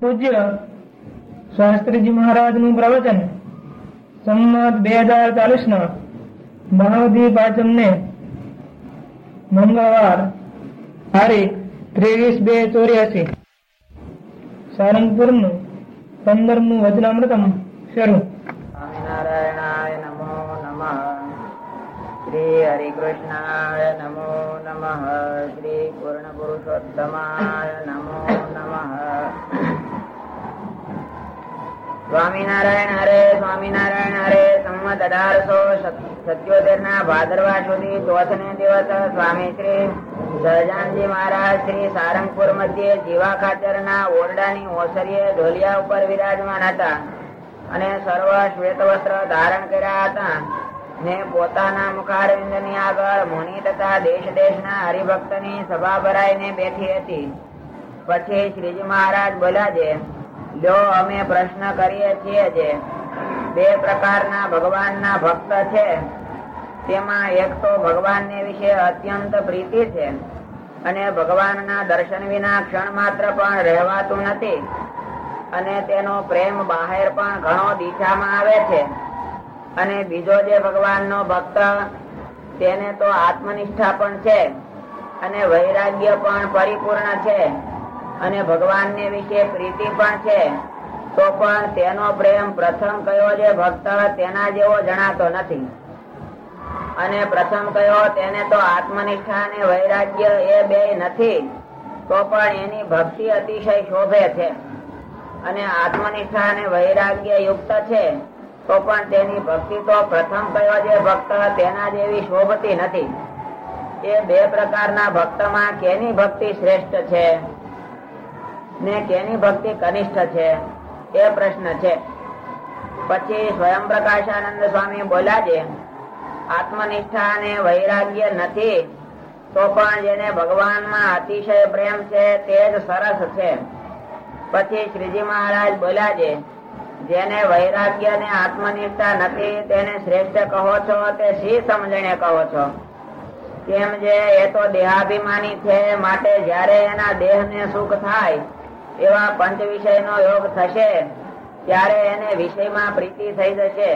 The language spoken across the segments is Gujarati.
પૂજ્ય શાસ્ત્રીજી મહારાજનું પ્રવચન સંમત બે હજાર ચાલીસ ના મહાદીપ પાંચમ ને મંગળવાર તારીખ ત્રેવીસ બે ચોર્યાસી સારંગપુરનું પંદરમું વચનામૃતમ શરૂ. સ્વામિનારાયણાય નમો નમઃ. શ્રી હરિકૃષ્ણાય નમો નમઃ. શ્રી પૂર્ણ પુરુષોત્તમાય નમો નમઃ. સ્વામિનારાયણ હરે સ્વામિનારાયણ હરે સંમત અઢારસો સત્યોતેર ના ભાદરવા સુધી ચોથ ને દિવસ સ્વામી શ્રી સહજાનજી મહારાજ શ્રી સારંગપુર મધ્યે જીવા ખાચર ના ઓરડાની ઓસરીએ ઢોલિયા ઉપર વિરાજમાન હતા અને સર્વ શ્વેત વસ્ત્ર ધારણ કર્યા હતા ને પોતાના મુખારવિંદની આગળ મુનિ તથા દેશ દેશના હરિભક્તની સભા ભરાઈને બેઠી હતી. પછી શ્રીજી મહારાજ બોલ્યા છે લ્યો અમે પ્રશ્ન કરીએ છીએ જે બે પ્રકારના ભગવાનના ભક્ત છે, તેમાં એક તો ભગવાનને વિશે અત્યંત પ્રીતિ છે અને ભગવાનના દર્શન વિના ક્ષણ માત્ર પણ રહેવાતું નથી અને તેનો પ્રેમ બહાર પણ ઘણો દિશામાં આવે છે. અને બીજો જે ભગવાનનો ભક્ત, તેને તો આત્મનિષ્ઠા પણ છે અને વૈરાગ્ય પણ પરિપૂર્ણ છે. અને ભગવાનને વિશે પ્રીતિ પણ છે, તો પણ તેનો પ્રેમ પ્રથમ કયો જે ભક્ત તેના જેવો જણાતો નથી. અને પ્રથમ કયો તેને તો આત્મનિષ્ઠા અને વૈરાગ્ય એ બે નથી, તો પણ એની ભક્તિ અતિશય શોભે છે. અને આત્મનિષ્ઠા અને વૈરાગ્ય યુક્ત છે, તો પણ તેની ભક્તિ તો પ્રથમ કયો જે ભક્ત તેના જેવી શોભતી નથી. એ બે પ્રકારના ભક્તમાં કેની ભક્તિ શ્રેષ્ઠ છે? ને કેની ભક્તિ કનિષ્ઠ છે? એ પ્રશ્ન છે. પછી સ્વયં પ્રકાશાનંદ સ્વામી બોલ્યા છે આત્મનિષ્ઠા અને વૈરાગ્ય નથી, તો પણ જેને ભગવાનમાં અતિશય પ્રેમ છે, તે જ સરસ છે. પછી શ્રીજી મહારાજ બોલ્યા છે, જેને વૈરાગ્ય ને આત્મનિષ્ઠા નથી, તેને શ્રેષ્ઠ કહો છો, તે શી સમજણે કહો છો? કેમ જે એ તો દેહાભિમાની છે, માટે જ્યારે એના દેહ ને સુખ થાય એવા પંચ વિષય નો યોગ થશે, ત્યારે એને વિષયમાં પ્રીતિ થઈ જશે.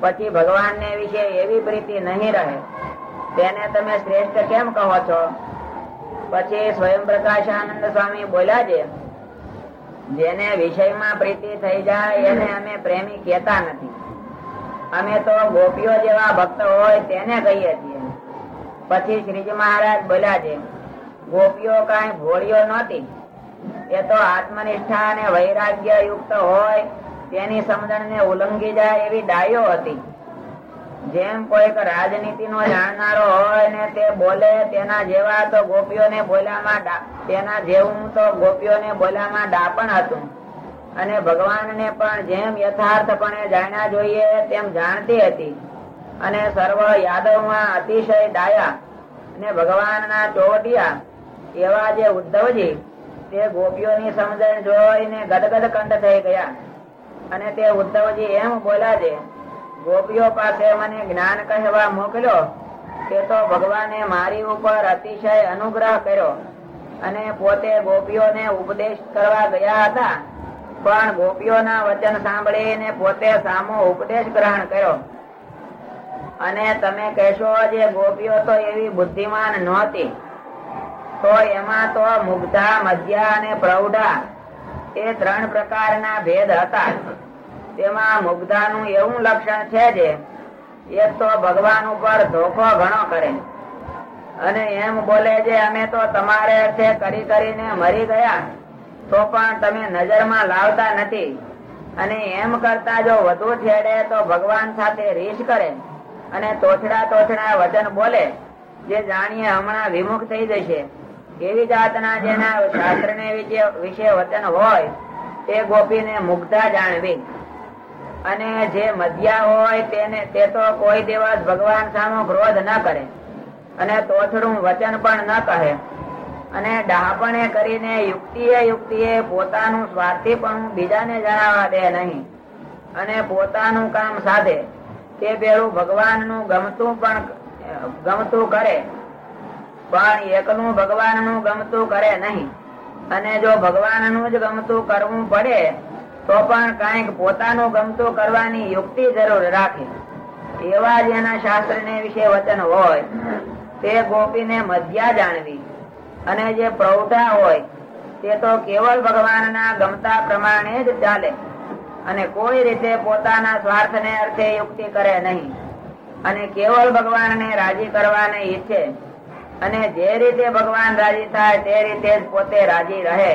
પછી ભગવાન ને વિશે એવી પ્રીતિ નહીં રહે. તેને તમે શ્રેષ્ઠ કેમ કહો છો? પછી સ્વયં પ્રકાશ આનંદ સ્વામી બોલ્યા છે, જેને વિષયમાં પ્રીતિ થઈ જાય, એને અમે પ્રેમી કેતા નથી. અમે તો ગોપીઓ જેવા ભક્ત હોય તેને કહીએ છીએ. પછી શ્રીજી મહારાજ બોલ્યા છે, ગોપીઓ કઈ ભોળીઓ નહોતી. એ તો આત્મનિષ્ઠા અને વૈરાગ્ય યુક્ત હોય, તેની સમજણ ને ઉલ્લંઘી જાય એવી ડાયો હતી. જેમ કોઈક રાજનીતિ નો જાણનારો હોય ને તે બોલે, તેના જેવા તો ગોપીઓને બોલ્યામાં તેના જેવું તો ગોપીઓને બોલ્યામાં ડાપણ હતું. અને ભગવાનને પણ જેમ યથાર્થપણે જાણ્યા જોઈએ, તેમ જાણતી હતી. અને સર્વ યાદવમાં અતિશય ડાયા. અને ભગવાનના ચોવટિયા એવા જે ઉદ્ધવજી તે ગોપીઓની સમજણ જોઈને ગદગદ કંઠ થઈ ગયા. અને તે ઉદ્ધવજી એમ બોલ્યા છે, ગોપીઓ પાસે મને જ્ઞાન કહેવા મોકલ્યો તે તો ભગવાને મારી ઉપર અતિશય અનુગ્રહ કર્યો. અને પોતે ગોપીઓને ઉપદેશ કરવા ગયા હતા. પણ ગોપીઓના વચન સાંભળીને પોતે સામો ઉપદેશ ગ્રહણ કર્યો. અને તમે કહેશો જે ગોપીઓ તો એવી બુદ્ધિમાન નહોતી. તો એમાં તો મુગ્ધા, મધ્યા અને પ્રૌઢા એ ત્રણ પ્રકારના ભેદ હતા. તેમાં મુગ્ધાનું એવું લક્ષણ છે જે, એક તો ભગવાન ઉપર ધોખો ઘણો કરે. અને એમ બોલે છે, અમે તો તમારે અર્થે કરી કરીને મરી ગયા. તો પણ તમે નજરમાં લાવતા નથી. અને એમ કરતા જો વધુ છેડે તો ભગવાન સાથે રીસ કરે. અને તોછડા તોછડા વચન બોલે, જે જાણીએ હમણાં વિમુખ થઈ જશે. એવી જાતના જેના શાસ્ત્ર ને વિશે વચન હોય, તે ગોપીને મુગ્ધા જાણવી. અને જે મધ્યા હોય તેને તે તો કોઈ દિવસ ભગવાન સામો ક્રોધ ન કરે. અને તોછડું વચન પણ ન કહે. અને ડાહપણે કરીને યુક્તિએ યુક્તિએ પોતાનું સ્વાર્થી પણ બીજાને જણાવવા દે નહીં. અને પોતાનું કામ સાધે. તે પેલું ભગવાનનું ગમતું પણ ગમતું કરે. પણ એકલું ભગવાનનું ગમતું કરે નહીં. અને જો ભગવાનનું જ ગમતું કરવું પડે, તો પણ કંઈક પોતાનું ગમતું કરવાની યુક્તિ જરૂર રાખે. એવા જ શાસ્ત્ર ને વિશે વચન હોય, તે ગોપીને મધ્યા જાણવી. અને જે પ્રૌઢા હોય, તે તો કેવળ ભગવાનના ગમતા પ્રમાણે જ ચાલે. અને કોઈ રીતે પોતાના સ્વાર્થને અર્થે યુક્તિ કરે નહીં. અને કેવળ ભગવાનને રાજી કરવાને ઈચ્છે અને જે રીતે ભગવાન રાજી થાય તે રીતે જ પોતે રાજી રહે.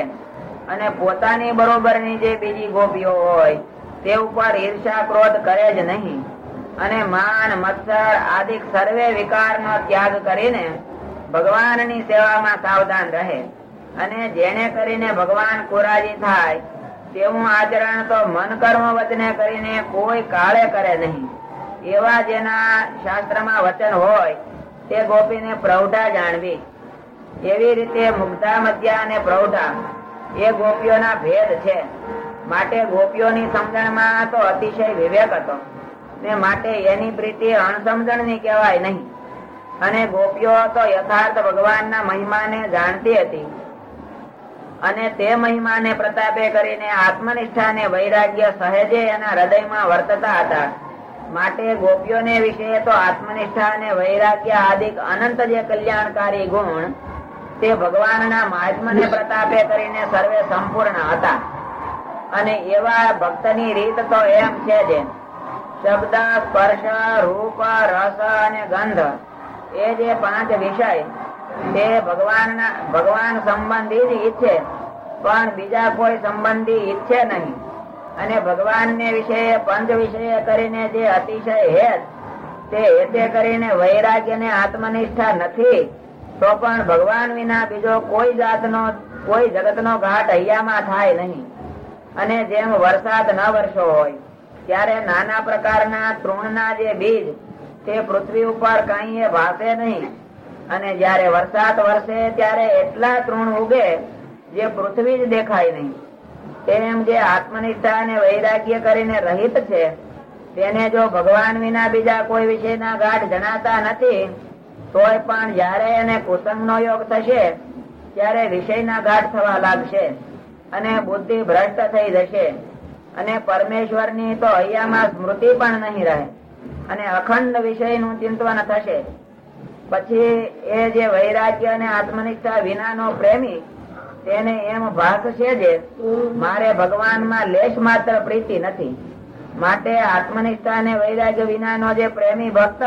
અને પોતાની બરોબરની જે બીજી ગોપીઓ હોય, તે ઉપર ઈર્ષા ક્રોધ કરે જ નહીં. અને માન, મત્સર આદિ સર્વે વિકારનો ત્યાગ કરીને ભગવાનની સેવામાં સાવધાન રહે. અને જેને કરીને ભગવાન કુરાજી થાય તેવું આચરણ તો મન કર્મ વચને કરીને કોઈ કાળે કરે નહીં. એવા જેના શાસ્ત્રમાં વચન હોય તે ગોપીને પ્રૌઢા જાણવી. એવી રીતે મુગ્ધા મધ્યા અને પ્રૌઢા એ ગોપીઓના ભેદ છે. માટે ગોપીઓની સમજણમાં તો અતિશય વિવેક હતો. ને માટે એની પ્રીતિ અણસમજણની કહેવાય નહીં. અને ગોપીઓ તો યથાર્થ ભગવાનના મહિમાને જાણતી હતી. અને તે મહિમાને પ્રતાપે કરીને આત્મનિષ્ઠા ને વૈરાગ્ય સહેજે એના હૃદયમાં વર્તતા હતા. માટે ગોપીઓને વિશે તો આત્મનિષ્ઠા અને વૈરાગ્ય આદિક અનંત જે કલ્યાણકારી ગુણ તે ભગવાનના મહાત્મને પ્રતાપે કરીને સર્વે સંપૂર્ણ હતા. અને એવા ભક્તની રીત તો એમ છે જે શબ્દ, સ્પર્શ, રૂપ, રસ અને ગંધ એ જે પાંચ વિષય તે ભગવાનના, ભગવાન સંબંધી જ ઈચ્છે. પણ બીજા કોઈ સંબંધી ઈચ્છે નહીં. અને ભગવાનને વિશે, પંચ વિષય કરીને જે અતિશય હેત, તે હેતે કરીને વૈરાગ્ય ને આત્મનિષ્ઠા નથી, તો પણ ભગવાન વિના બીજો કોઈ જાતનો, કોઈ જગતનો ઘાટ અહીંયામાં થાય નહીં. અને જેમ વરસાદ ન વર્ષો હોય, ત્યારે નાના પ્રકારના તૃણના જે બીજ, તે પૃથ્વી ઉપર કઈ ભાસે નહીં. અને જ્યારે વરસાદ વરસે, ત્યારે એટલા તૃણ ઉગે, જે પૃથ્વી જ દેખાય નહીં. તેમ જે આત્મનિષ્ઠા અને વૈરાગ્ય કરીને રહિત છે. તેને જો ભગવાન વિના બીજા કોઈ વિષયના ગાઢ જણાતા નથી, તોય પણ જ્યારે એને કુસંગનો યોગ થશે, ત્યારે વિષયના ગાઢ થવા લાગશે અને બુદ્ધિ ભ્રષ્ટ થઈ જશે. અને પરમેશ્વરની તો અહીંયામાં સ્મૃતિ પણ નહીં રહે અને અખંડ વિષયનું ચિંતન થશે. પછી એ જે વૈરાગ્ય અને આત્મનિષ્ઠા વિનાનો પ્રેમી તેને એમ ભાસશે જે મારે ભગવાનમાં લેશ માત્ર પ્રીતિ નથી. માટે આત્મનિષ્ઠા અને વૈરાગ્ય વિનાનો જે પ્રેમી ભક્ત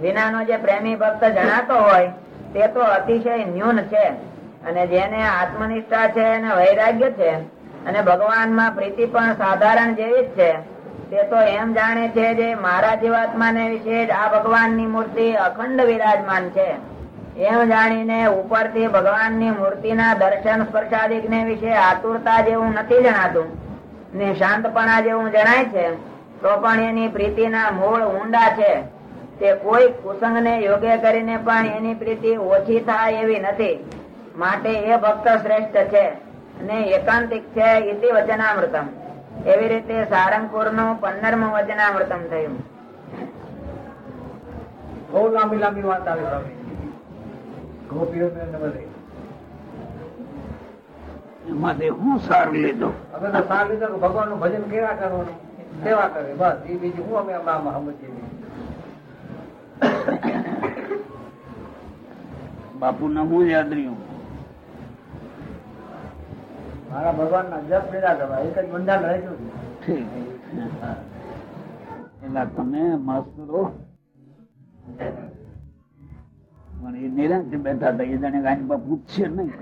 વિનાનો જે પ્રેમી ભક્ત જણાતો હોય, તે તો અતિશય ન્યૂન છે. અને જેને આત્મનિષ્ઠા છે અને વૈરાગ્ય છે, અને ભગવાનમાં પ્રીતિ પણ સાધારણ જેવી જ છે, તે તો એમ જાણે છે જે મારા જીવાત્માને વિશે જ આ ભગવાનની મૂર્તિ અખંડ વિરાજમાન છે. એમ જાણીને ઉપરથી ભગવાનની મૂર્તિના દર્શન સ્પર્શાદિક ને વિશે આતુરતા જેવું નથી જણાતું, ને શાંતપણા જેવું જણાય છે, તો પણ એની પ્રીતિના મૂળ ઊંડા છે. તે કોઈ કુસંગ ને યોગ્ય કરીને પણ એની પ્રીતિ ઓછી થાય એવી નથી. માટે એ ભક્ત શ્રેષ્ઠ છે ને એકાંતિક છે ઇતિ વચનામૃતમ. એવી રીતે સારંગપુરનું પંદરમું વચનામૃતમ થયું. બહુ લાંબી લાંબી વાત આવે સ્વામી ગોપીઓ એમાંથી હું સાર લીધો? અમે તો સાર લીધો કે ભગવાનનું ભજન કેવા કરવાનું? સેવા કરે બસ એ બીજું હું અમે આમાં સમજીએ. બાપુ ને હું યાદ રહ્યું? મારા ભગવાન ના જપ લીધા કરવા એક જ બંધાણ રહેતું એના તમે માસ્તરો. પણ એ બેઠા હતા એ જાણે બાપ પૂછશે નહીં.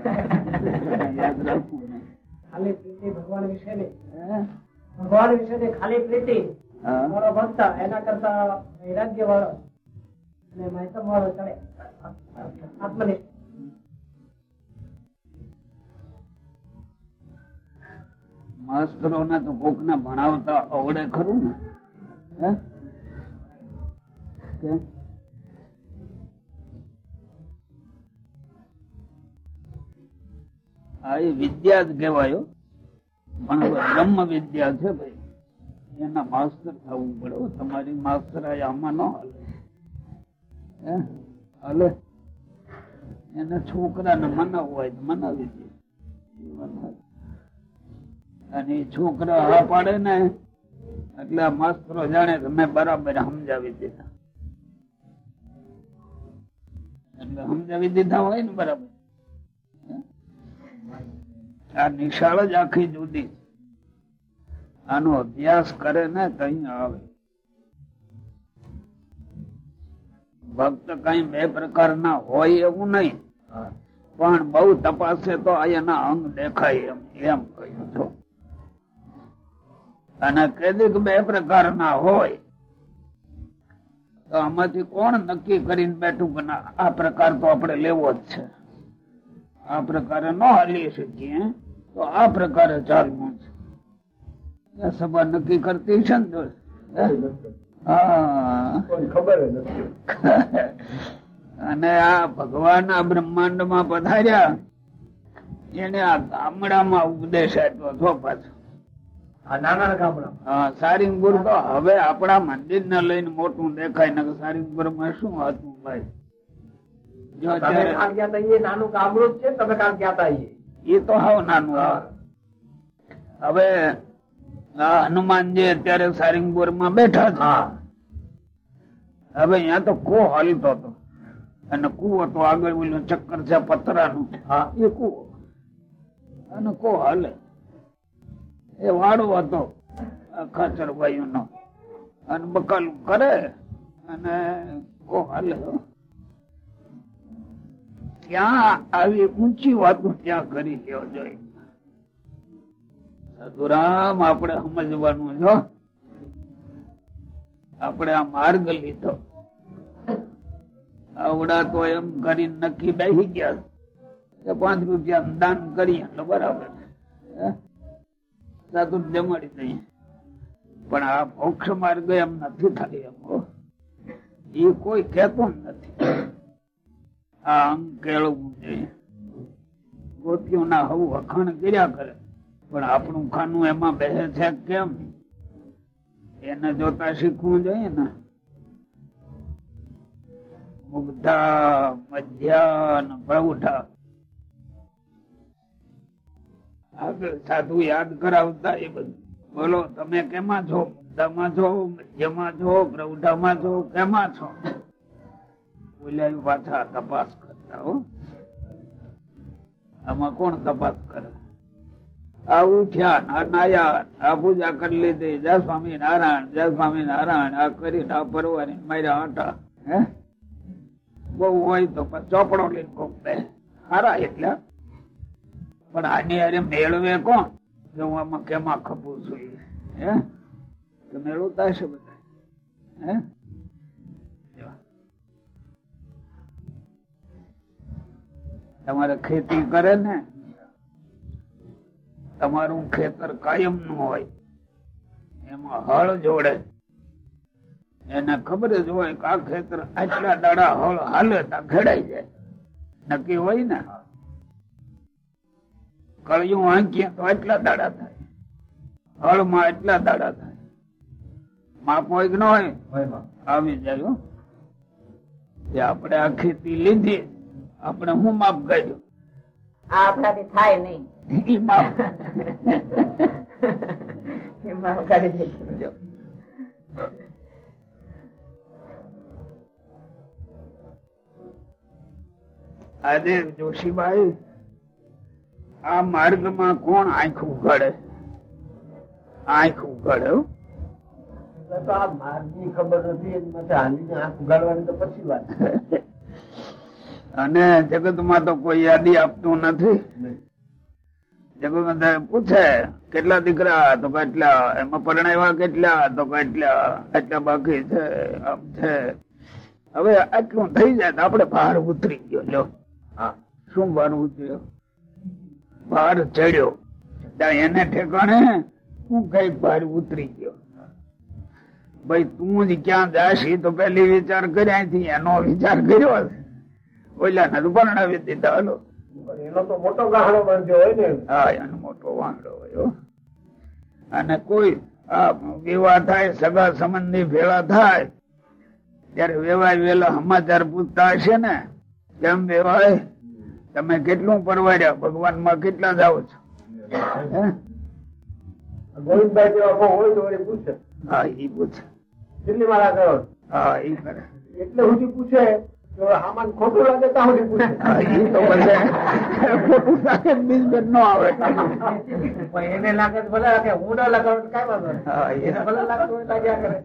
યાદ રાખવું નહીં. ખાલી પ્રીતિ ભગવાન વિશે નહીં. હે? ભગવાન વિશે નહીં, ખાલી પ્રીતિ? મારો ભક્ત એના કરતા વૈરાગ્ય વાળો અને મહેતમ વાળો ચડે. આત્મનિષ્ઠ. માસ્તરો ને તો કોક ના ભણાવતા આવડે ખરું ને. હે? આ એ વિદ્યા જ કહેવાયો પણ બ્રહ્મ વિદ્યા છે ભાઈ. એના માસ્તર થવું પડે હો. તમારી માસ્તર આમાં ન હાલે. હે? હાલે? એને છોકરાને મનાવવું હોય તો મનાવી દે. અને છોકરા હા પાડે ને, એટલે આ માસ્તરો જાણે કે મેં બરાબર સમજાવી દીધા. એટલે સમજાવી દીધા હોય ને બરાબર. આ નિશાળ જ આખી જુદી આનો અભ્યાસ કરે ને તો આવે. ભક્ત કઈ બે પ્રકારના હોય એવું નહીં. પણ બહુ તપાસે તો એના અંગ દેખાય એમ એમ કહ્યું છો. અને કેદીક બે પ્રકારના હોય, તો આમાંથી કોણ નક્કી કરીને બેઠું કે આ પ્રકાર તો આપણે લેવો જ છે. આ પ્રકારે ન હાલી શકીએ તો આ પ્રકારે ચાલવું છે. સભા નક્કી કરતી છે ને ખબર નથી. અને આ ભગવાન આ બ્રહ્માંડમાં પધાર્યા. એને આ ગામડામાં ઉપદેશ આપ્યો છો પાછો. સારિંગપુર તો હવે આપણા મંદિર ને લઈને મોટું દેખાય ને સારિંગપુરમાં શું હતું ભાઈ? તમે અત્યારે ગયા તા એ નાનું જ છે તમે કામ ગયા તા એ તો હાવ નાનું. હવે હનુમાનજી અત્યારે સારિંગપુરમાં બેઠા છે. હવે અહીંયા તો કો હલતો હતો. અને કુવો તો આગળ ઓલું ચક્કર છે પતરાનું હા. એ કુવો. અને કો હાલે. એ વાડો હતો. ખાચર ખાચર નો અને બકાલું કરે. અને કો હાલે. ત્યાં આવી ઊંચી વાતો ત્યાં કરી લેવો જોઈએ. સધુરામ, આપણે સમજવાનું જો આપણે આ માર્ગ લીધો. આવડા તો એમ કરીને નક્કી બેસી ગયા કે પાંચ રૂપિયા દાન કરીએ એટલે બરાબર? સાધુ જમાડી દઈએ. પણ આ મોક્ષ માર્ગ એમ નથી થાય એમ. એ કોઈ કહેતો નથી. આ અંગ કેળવવું જોઈએ ગોપીઓના હવું વખાણ કર્યા કરે. પણ આપણું ખાનું એમાં બેસે છે કેમ? એને જોતા શીખવું જોઈએ ને. મુગ્ધા મધ્યાન પ્રૌઢા. આગળ સાધુ યાદ કરાવતા એ બધું. બોલો, તમે કેમાં છો? મુગ્ધામાં છો, મધ્યમાં છો, પ્રૌઢામાં છો, કેમાં છો? બોલ્યા પાછા તપાસ કરતા હો. આમાં કોણ તપાસ કરે? આ ઉઠ્યા આ નાયા આ પૂજા કરી લીધી. જય સ્વામી નારાયણ જય સ્વામી નારાયણ, આ કરી આ પરવાની માર્યા આટા. હે? બહુ હોય તો ચોપડો લઈને કોક દે સારા એટલે. પણ આની અરે મેળવે કોણ? કે હું આમાં કેમાં ખપું છું હે? મેળવતા હશે બધા. હે? તમારે ખેતી કરે ને તમારું ખેતર કાયમનું હોય એમાં હળ જોડે. એને ખબર જ હોય કે આ ખેતર આટલા દાડા હળ હાલે તો ખેડાઈ જાય. નક્કી હોય ને? કળિયું આંકીએ તો આટલા દાડા થાય. હળમાં એટલા દાડા થાય. માપ હોય કે ન હોય? આવી જાય આપણે આ ખેતી લીધી આપણે હું માફ કાઢ્યું આ આપણાથી થાય નહીં. કરી દઈશું. આજે જોશીભાઈ આ માર્ગમાં કોણ આંખ ઉઘાડે? આંખ ઉઘાડે તો આ માર્ગની ખબર નથી આંખ ઉગાડવાની તો પછી વાત. અને જગતમાં તો કોઈ યાદી આપતું નથી. જગત પૂછે કેટલા દીકરા? તો કેટલા એમાં પરણાવ્યા કેટલા? તો કેટલા એટલા. બાકી છે આમ છે. હવે આટલું થઈ જાય તો આપડે બહાર ઉતરી ગયો લો શું બહાર ઉતર્યો? ભાર ચડ્યો. એને ઠેકાણે હું કંઈક ભાર ઉતરી ગયો. ભાઈ તું જ ક્યાં જાશી? તો પેલી વિચાર કર્યા એનો વિચાર કર્યો હશે. ઓલા ને તો દીધા હલો. એનો તો મોટો ગાહડો બાંધ્યો હોય ને હા એનો મોટો વાંધો હોય. અને કોઈ આ વિવાહ થાય સગા સંબંધી ભેળા થાય ત્યારે વેવાય વેલા સમાચાર પૂછતા હશે ને કેમ વેવાય? તમે કેટલું પરવાડ્યા? ભગવાનમાં કેટલા જાઓ છો? ગોવિંદભાઈ જેવા હોય તો પૂછે. હા ઈ પૂછે. કેટલી મારા કરો? હા એ કરે. એટલે સુધી પૂછે. ખોટું લાગે ત્યાં સુધી પૂછે. હા ઈ તો ખોટું લાગે. તો બીજ નો આવે. એને લાગે ભલે લાગે. હું ના લગાવું તો વાંધો એને ભલે લાગતું લાગ્યા કરે?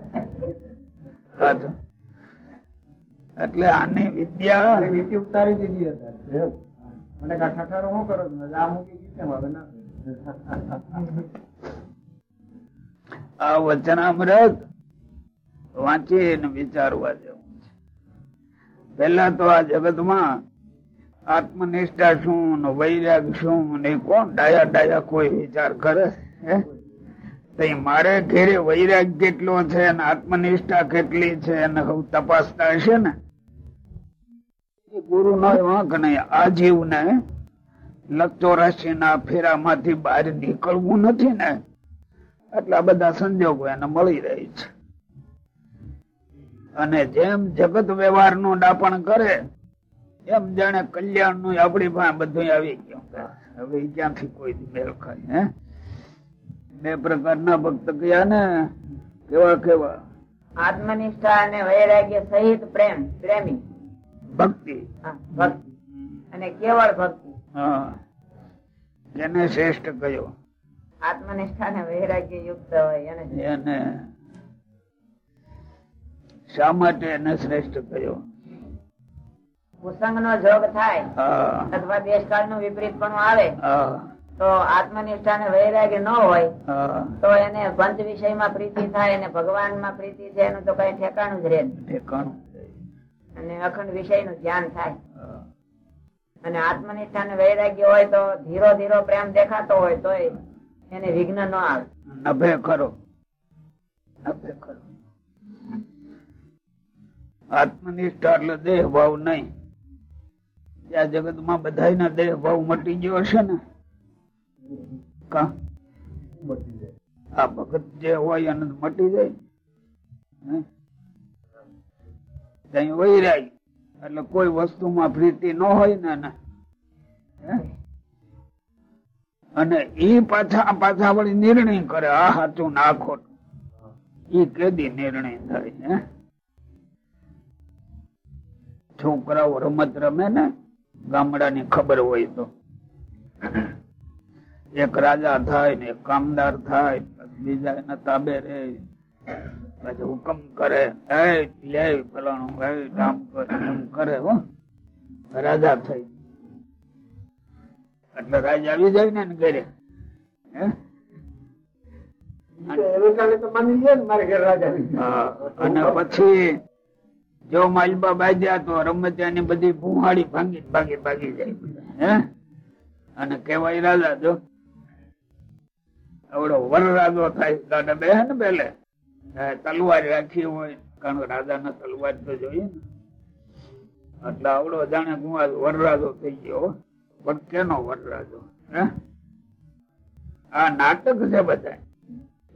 એટલે આની વિદ્યા નીતિ ઉતારી દીધી હતી મને કા ઠઠારો શું કરો આ મૂકી આ વચનામૃત વાંચી વિચારવા જેવું. પેલા તો આ જગતમાં આત્મનિષ્ઠા શું, ને વૈરાગ શું, ને કોણ ડાયા ડાયા કોઈ વિચાર કરે? તઈ મારે ઘેરે વૈરાગ કેટલો છે અને આત્મનિષ્ઠા કેટલી છે અને હવે તપાસતા હશે ને? ગુરુ નો વાંક નહીં, આ લક્ષોરાશી ના ફેરામાંથી બહાર નીકળવું નથી ને? એટલા બધા સંજોગો એને મળી રહી છે. અને જેમ જગત વ્યવહારનું ડાપણ કરે એમ જાણે કલ્યાણનું આપણી પાસે બધું આવી ગયું. હવે ક્યાંથી કોઈ મેળ ખાય હે? બે પ્રકારના ભક્ત કયા ને કેવા કેવા? આત્મનિષ્ઠા અને વૈરાગ્ય સહિત પ્રેમ પ્રેમી. ભક્તિ. હા, ભક્તિ. અને કેવળ ભક્તિ. હા. એને શ્રેષ્ઠ કયો? આત્મનિષ્ઠા અને વૈરાગ્ય યુક્ત હોય એને. શા માટે એને શ્રેષ્ઠ કયો કુસંગ નો જોગ થાય અથવા દેશકાળનું વિપરીત પણ આવે તો આત્મનિષ્ઠા અને વૈરાગ્ય ન હોય તો એને પંચ વિષયમાં પ્રીતિ થાય અને ભગવાનમાં પ્રીતિ છે એનું તો કઈ ઠેકાણું જ રહે ઠેકાણું અને અખંડ વિષયનું ધ્યાન થાય. અને આત્મનિષ્ઠા ને વૈરાગ્ય હોય તો ધીરો ધીરો પ્રેમ દેખાતો હોય તો એને વિઘ્ન ન આવે. નભે ખરો નભે ખરો આત્મનિષ્ઠા એટલે દેહ ભાવ નહીં. આ જગતમાં બધા દેહ ભાવ મટી ગયો હશે ને? આ ભગત જે હોય એને મટી જાય. વૈરાગ. એટલે કોઈ વસ્તુમાં પ્રીતિ ન હોય ને? અને ઈ પાછા પાછા વળી નિર્ણય કરે. આ સાચું નાખો ખોટું. ઈ કેદી નિર્ણય થાય છોકરાઓ રમત રમે ને ગામડાની ખબર હોય તો. એક રાજા થાય ને એક કામદાર થાય બીજા એના તાબે રે પછી હુકમ કરે એ લે ફલાણું એ કામ કર હો. રાજા થઈ. એટલે રાજા આવી જાય ને એને ઘરે. ને અને પછી જો માલબા બાજ્યા તો રમતિયાની બધી ભૂહાડી ભાંગી ભાગી ભાગી જાય. હે? અને કેવાય રાજા, જો આવડો વરરાજો થાય બે ને પેલે તલવાર રાખી હોય, કારણ રાજા ને તલવાર તો જોઈએ ને. એટલે આવડો જાણે ગુવા વરરાજો થઈ ગયો. પણ કેનો વરરાજો હે? આ નાટક છે બધા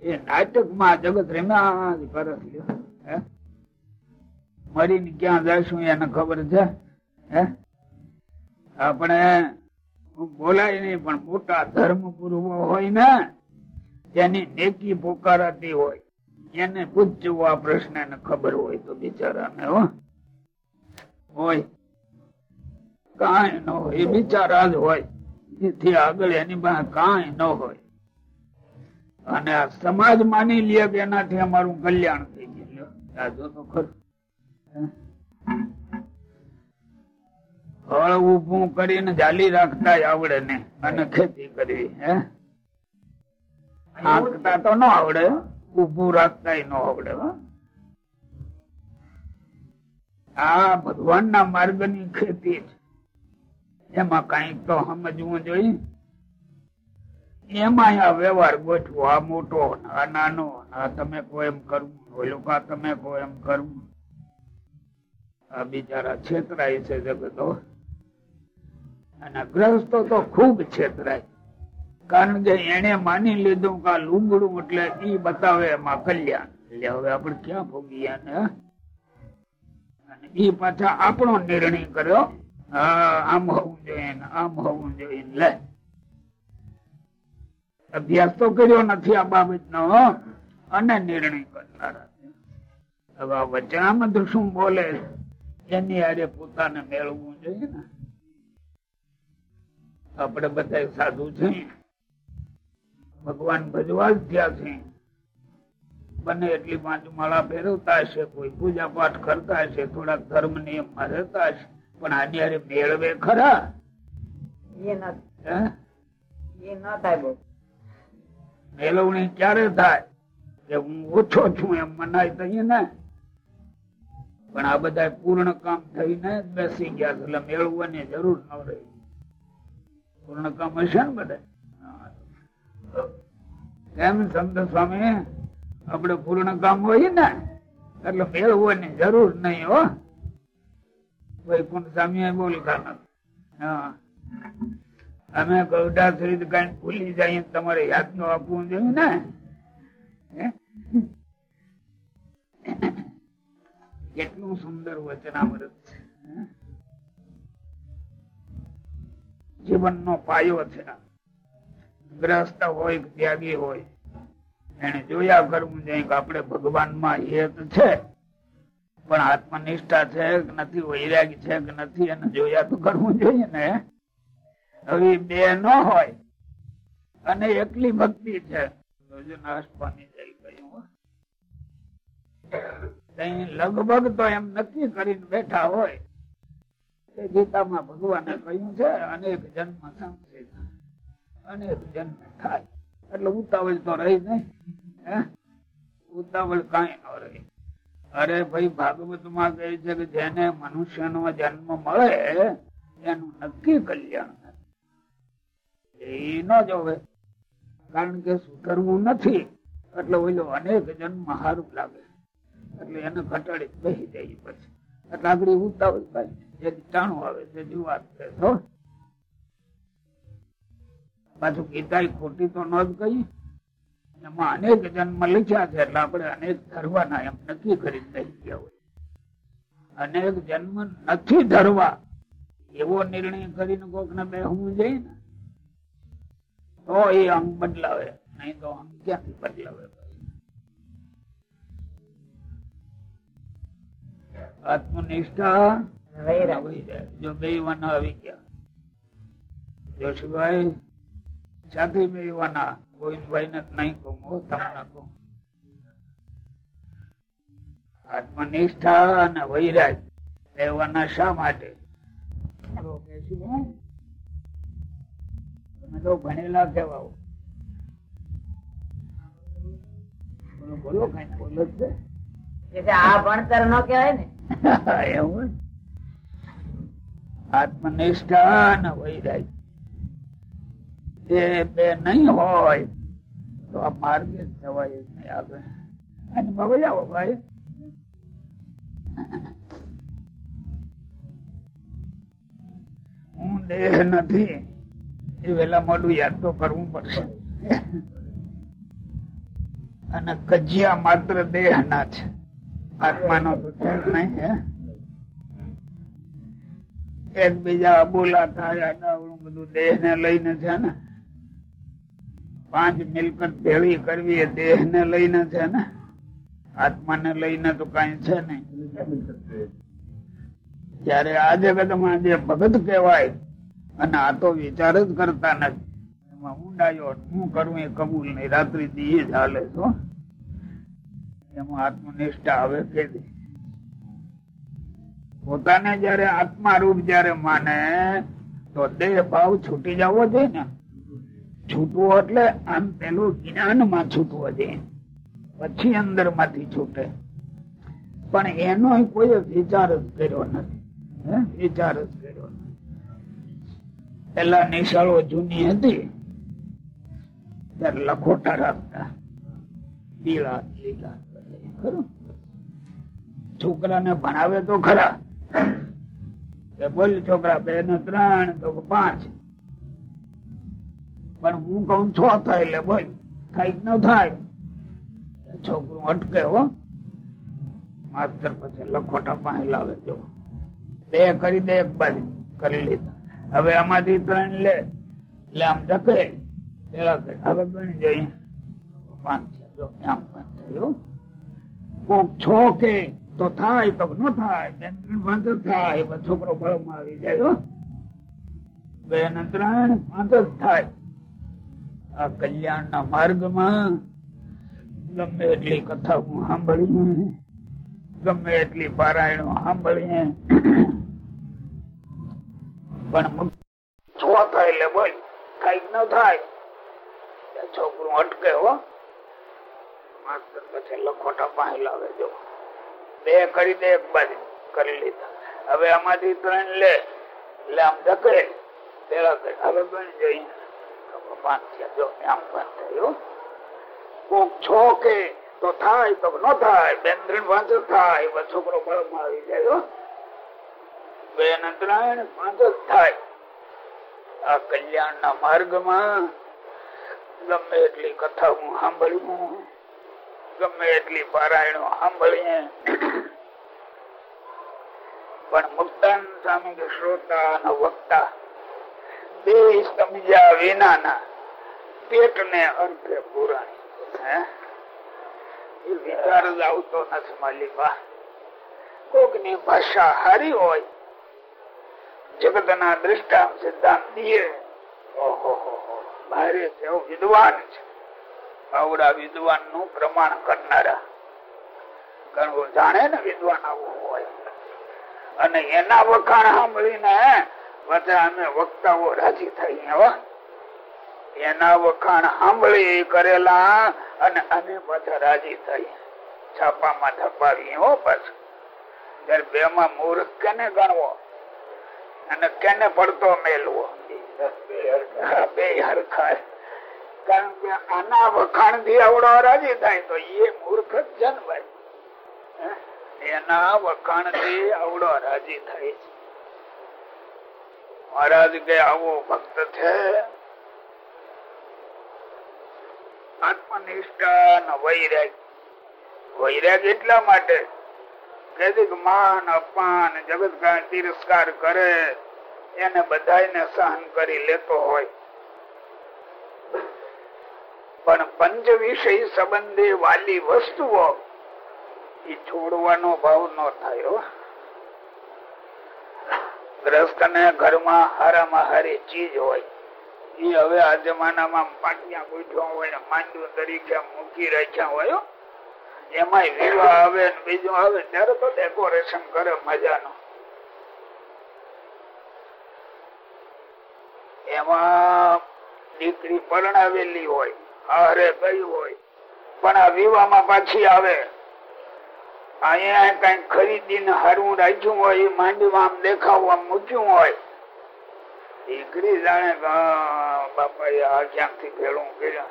એ નાટકમાં જગત રેમ્યા પરસ કરે મરીને ક્યાં જઈશું એને ખબર છે? હે? આપણે બોલાય નહીં, પણ મોટા ધર્મ પૂર્વ હોય ને તેની નેકી પોકારાતી હોય, એને પૂછવું આ પ્રશ્ન ને ખબર હોય તો બિચારાને હોય. કાંઈ ન હોય બિચારા જ હોય. એથી આગળ એની પાસે કાંઈ ન હોય. અને સમાજ માની લે કે એનાથી અમારું કલ્યાણ થઈ ગયું. આ તો ખરું? હળ ઉભું કરીને જાલી રાખતા આવડે ને, અને ખેતી કરવી, હે? આંકતા તો ન આવડે ઉભું રાખતા ન આવડે આ ભગવાન ના માર્ગની ખેતી છે એમાં કંઈક તો સમજવું જોઈએ. એમાં આ વ્યવહાર ગોઠવો, આ મોટો આ નાનો આ તમે કોઈ એમ કરવું, ઓલું કા તમે કોઈ એમ કરવું. આ બિચારા છેતરાય છે જગતો. અને ગ્રહસ્થો તો ખૂબ છેતરાય. કારણ કે એને માની લીધું કે લુગડું એટલે ઈ બતાવે એમાં કલ્યાણ. એટલે હવે આપણે ક્યાં ભોગીએ ને ઈ પાછા આપણો નિર્ણય કર્યો. આમ હોવું જોઈએ આમ હોવું જોઈએ લે. અભ્યાસ તો કર્યો નથી આ બાબતનો અને નિર્ણય કરનારા. હવે વચનામૃત શું બોલે એની આડે પોતાને મેળવવું જોઈએ ને. આપણે બધા સાધુ છે ભગવાન ભજવા જ થયા છે. બને એટલી પાંચ માળા ફેરવતા હશે કોઈ પૂજા પાઠ કરતા હશે થોડાક ધર્મ નિયમમાં રહેતા હશે પણ આની હારે મેળવે ખરા? મેળવણી ક્યારે થાય? કે હું ઓછો છું એમ મનાય તઈ ને. પણ આ બધા પૂર્ણ કામ થઈને બેસી ગયા એટલે મેળવવાની જરૂર ન રહી. પૂર્ણ કામ હશે ને બધા એમ સંત સ્વામી આપડે પૂર્ણ કામ હોય ને, એટલે મેળવવાની જરૂર નહીં હો. વૈકુંઠ સ્વામી બોલતા હા. અમે ગૌડા સહિત કઈ ભૂલી જઈએ તમારે યાદ નો આપવું જોઈએ ને. કેટલું સુંદર વચનામૃત છે? જીવનનો પાયો છે ગ્રસ્ત હોય ત્યાગી હોય. એને જોયા કરવું જોઈએ કે આપણે ભગવાનમાં હેત છે. પણ આત્મનિષ્ઠા છે કે નથી, વૈરાગ છે કે નથી, એને જોયા તો કરવું જોઈએ ને. હવે બે ન હોય, અને એકલી ભક્તિ છે. નાશ પામી જાય ગયું લગભગ તો એમ નક્કી કરીને બેઠા હોય. એ ગીતામાં ભગવાને કહ્યું છે, અનેક જન્મ સંશે અનેક જન્મ થાય. એટલે ઉતાવળ તો રહી નહીં? ઉતાવળ કઈ ન રહી. અરે ભાઈ ભાગવતમાં કહે છે કે જેને મનુષ્ય જન્મ મળે, એનું નક્કી કલ્યાણ. એ ન જોવે. કારણ કે સુધરવું નથી. એટલે ઓલો અનેક જન્મ સારું લાગે. એટલે એને ઘટાડી બેસી જાય પછી. એટલે આગળ ઉતાવળ થાય ટાણું આવે છે તો પાછું ગીતા ખોટી તો ન જ કહી. એમાં અનેક જન્મ લખ્યા છે, એટલે આપણે અનેક ધરવાના એમ નક્કી કરી દઈ ગયા હોય. અનેક જન્મ નથી ધરવા. એવો નિર્ણય કરીને કોક ને બેહવું જઈ ને. તો એ અંગ બદલાવે, નહીં તો અંગ ક્યાંથી બદલાવે? આત્મનિષ્ઠા. જો બે વાના આવી ગયા. જોશીભાઈ સાથે બે વાના. ગોવિંદભાઈ ને નહીં કહું તમને કહું. આત્મનિષ્ઠા અને વૈરાગ રહેવાના શા માટે? તમે તો ભણેલા કહેવાઓ. બોલો કઈ બોલો છે. આ ભણતર નો કહેવાય ને? એવું આત્મનિષ્ઠા હોય હું દેહ નથી, એ વેલા મોડું યાદ તો કરવું પડશે. અને કજિયા માત્ર દેહ ના છે. આત્માનો જ નહીં, હે? એકબીજા બોલા થાય બધું દેહ ને લઈને છે ને? પાંચ મિલકત ભેળી કરવી દેહ ને લઈને છે ને? આત્મા ને લઈને તો કઈ છે નહીં. ત્યારે આ જગતમાં જે ભગત કહેવાય, અને આ તો વિચાર જ કરતા નથી. એમાં ઊંડાયો હું કરું એ કબૂલ નહીં. રાત્રિ દી જ હાલે છો એમાં આત્મનિષ્ઠા આવે કે પોતાને જયારે આત્મા રૂપ જયારે માને, તો દેહ ભાવ છૂટી જવો જોઈએ ને. છૂટવો એટલે આમ પેલું જ્ઞાનમાં છૂટવો જોઈએ. પછી અંદરમાંથી છૂટે. પણ એનો કોઈ વિચાર જ કર્યો નથી? વિચાર જ કર્યો નથી. પેલા નિશાળો જૂની હતી. ત્યારે લખોટા રાખતા. લીલા લીલા. છોકરાને ભણાવે તો ખરા. બોલ છોકરા, બે ને ત્રણ, તો પાંચ. પણ હું કઉ છ થાય એટલે બોલ કંઈક ન થાય. છોકરું અટકે હો. માસ્તર પછી લખોટા પાસે લાવે, જો. બે કરી દે એક બાજુ, કરી લીધા હવે આમાંથી ત્રણ લે. એટલે આમ ધકે. હવે ગણી જાય. પાંચ. આમ પાંચ કોક છો કે તો થાય તો ન થાય, બેન વાંધો થાય છોકરો બળમાં આવી જાય બેન ત્રણ વાંધો થાય. આ કલ્યાણ ના માર્ગમાં ગમે એટલી કથા હું સાંભળીએ, ગમે એટલી પારાયણો સાંભળીએ. પણ છો થાય એટલે બોલ, કંઈક ન થાય. છોકરું અટકે, હો. માસ્તર પછી લખોટા પાસે લાવે જો. બે કરી દે એક બાજુ કરી લીધા. હવે આમાંથી ત્રણ લે. એટલે આમ ધકડે પેલા કે હવે બની જઈએ પાંચ થયા. જો, આમ થયું. તો ન થાય. બેન આવી જાય. હો. બે ને ત્રણ પાંચ જ થાય. આ કલ્યાણ ના માર્ગમાં ગમે એટલી કથા હું સાંભળ્યું ગમે એટલી પારાયણો સાંભળીએ. પણ મુક્તાન સ્વામી કે શ્રોતા અને વક્તા, બે સમજ્યા વિનાના પેટને અર્થે પુરાણી. એ વિચાર જ આવતો નથી માલિકા. કોકની ભાષા હારી હોય જગત ના દ્રષ્ટાંત સિદ્ધાંત દીએ. ઓહો ભારે કેવો વિદ્વાન છે. આવડા વિદ્વાનનું પ્રમાણ કરનારા. જાણે ને વિદ્વાન આવું હોય. અને એના વખાણ સાંભળીને બધા અમે વક્તાઓ રાજી થઈ એના વખાણ સાંભળી કરેલા અને અમે બધા રાજી થઈ છાપામાં છપાવી હો પાછું જયારે બે માં મૂર્ખ કેને ગણવો? અને કેને પડતો મેલવો? બે હરખા. કારણ કે આના વખાણથી આવડો રાજી થાય તો એ મૂર્ખ જ હે? એના વખાણથી આવડો રાજી થાય છે. મહારાજ કે આવો ભક્ત છે. આત્મનિષ્ઠા વૈરાગ. વૈરાગ એટલા માટે કે માન, અપમાન, જગત તિરસ્કાર કરે, એને બધાને સહન કરી લેતો હોય પણ પંચ વિષય સંબંધી વાલી વસ્તુઓ, એ છોડવાનો ભાવ ન થયો ગ્રસ્ત ને ઘરમાં હારામાં હારી ચીજ હોય, એ હવે આ જમાનામાં પાટિયા ગોઠવા હોય માંડવું તરીકે મૂકી રાખ્યા હોય એમાં વિવાહ આવે બીજું આવે, ત્યારે તો ડેકોરેશન કરે મજાનો. એમાં દીકરી પરણાવેલી હોય હારે ગઈ હોય. પણ આ વિવાહમાં પાછી આવે. અહીંયા કઈ ખરીદીને હારવું રાખ્યું હોય માંડવીમાં દેખાવવા મૂક્યું હોય. દીકરી જાણે કે, "આ, બાપા એ આ ક્યાંકથી ભેળું કર્યા?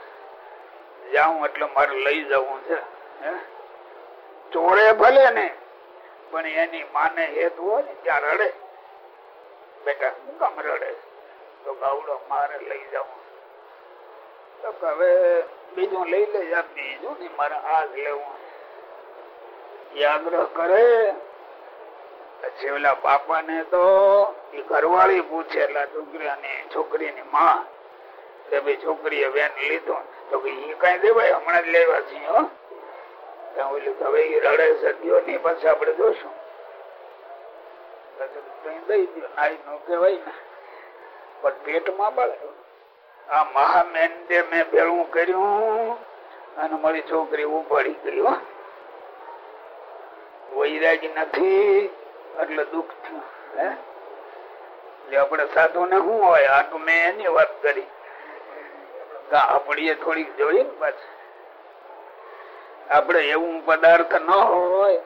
જાઉં એટલે મારે લઈ જવું છે? ચોરે ભલે ને પણ એની માને હેત હોય ને ત્યાં રડે. બેટા શું કામ રડે? તો ગાવડો મારે લઈ જવું. હવે બીજું લઈ લે યાર, બીજું ને મારે આ જ લેવું. એ આગ્રહ કરે. પછી બાપા ને તો એ ઘરવાળી પૂછે છોકરીની માં કે લીધો. તો કે એ કઈ દેવાય હમણાં જ લેવા છીએ, હો. હવે એ રડે સદ્યો નહીં, પછી આપણે જોશું. દઈ દો નાઈ નો કહેવાય ને. પણ પેટમાં બળે આ મહામેન્ડે મેં ભેળું કર્યું અને મારી છોકરી ઉપાડી ગયું વૈરાગ નથી એટલે દુઃખ થયું એટલે આપણે સાધુ ને શું હોય? આ તો મેં એની વાત કરી. આપડીએ થોડીક જોઈ ને પાછી. આપડે એવું પદાર્થ ન હોય,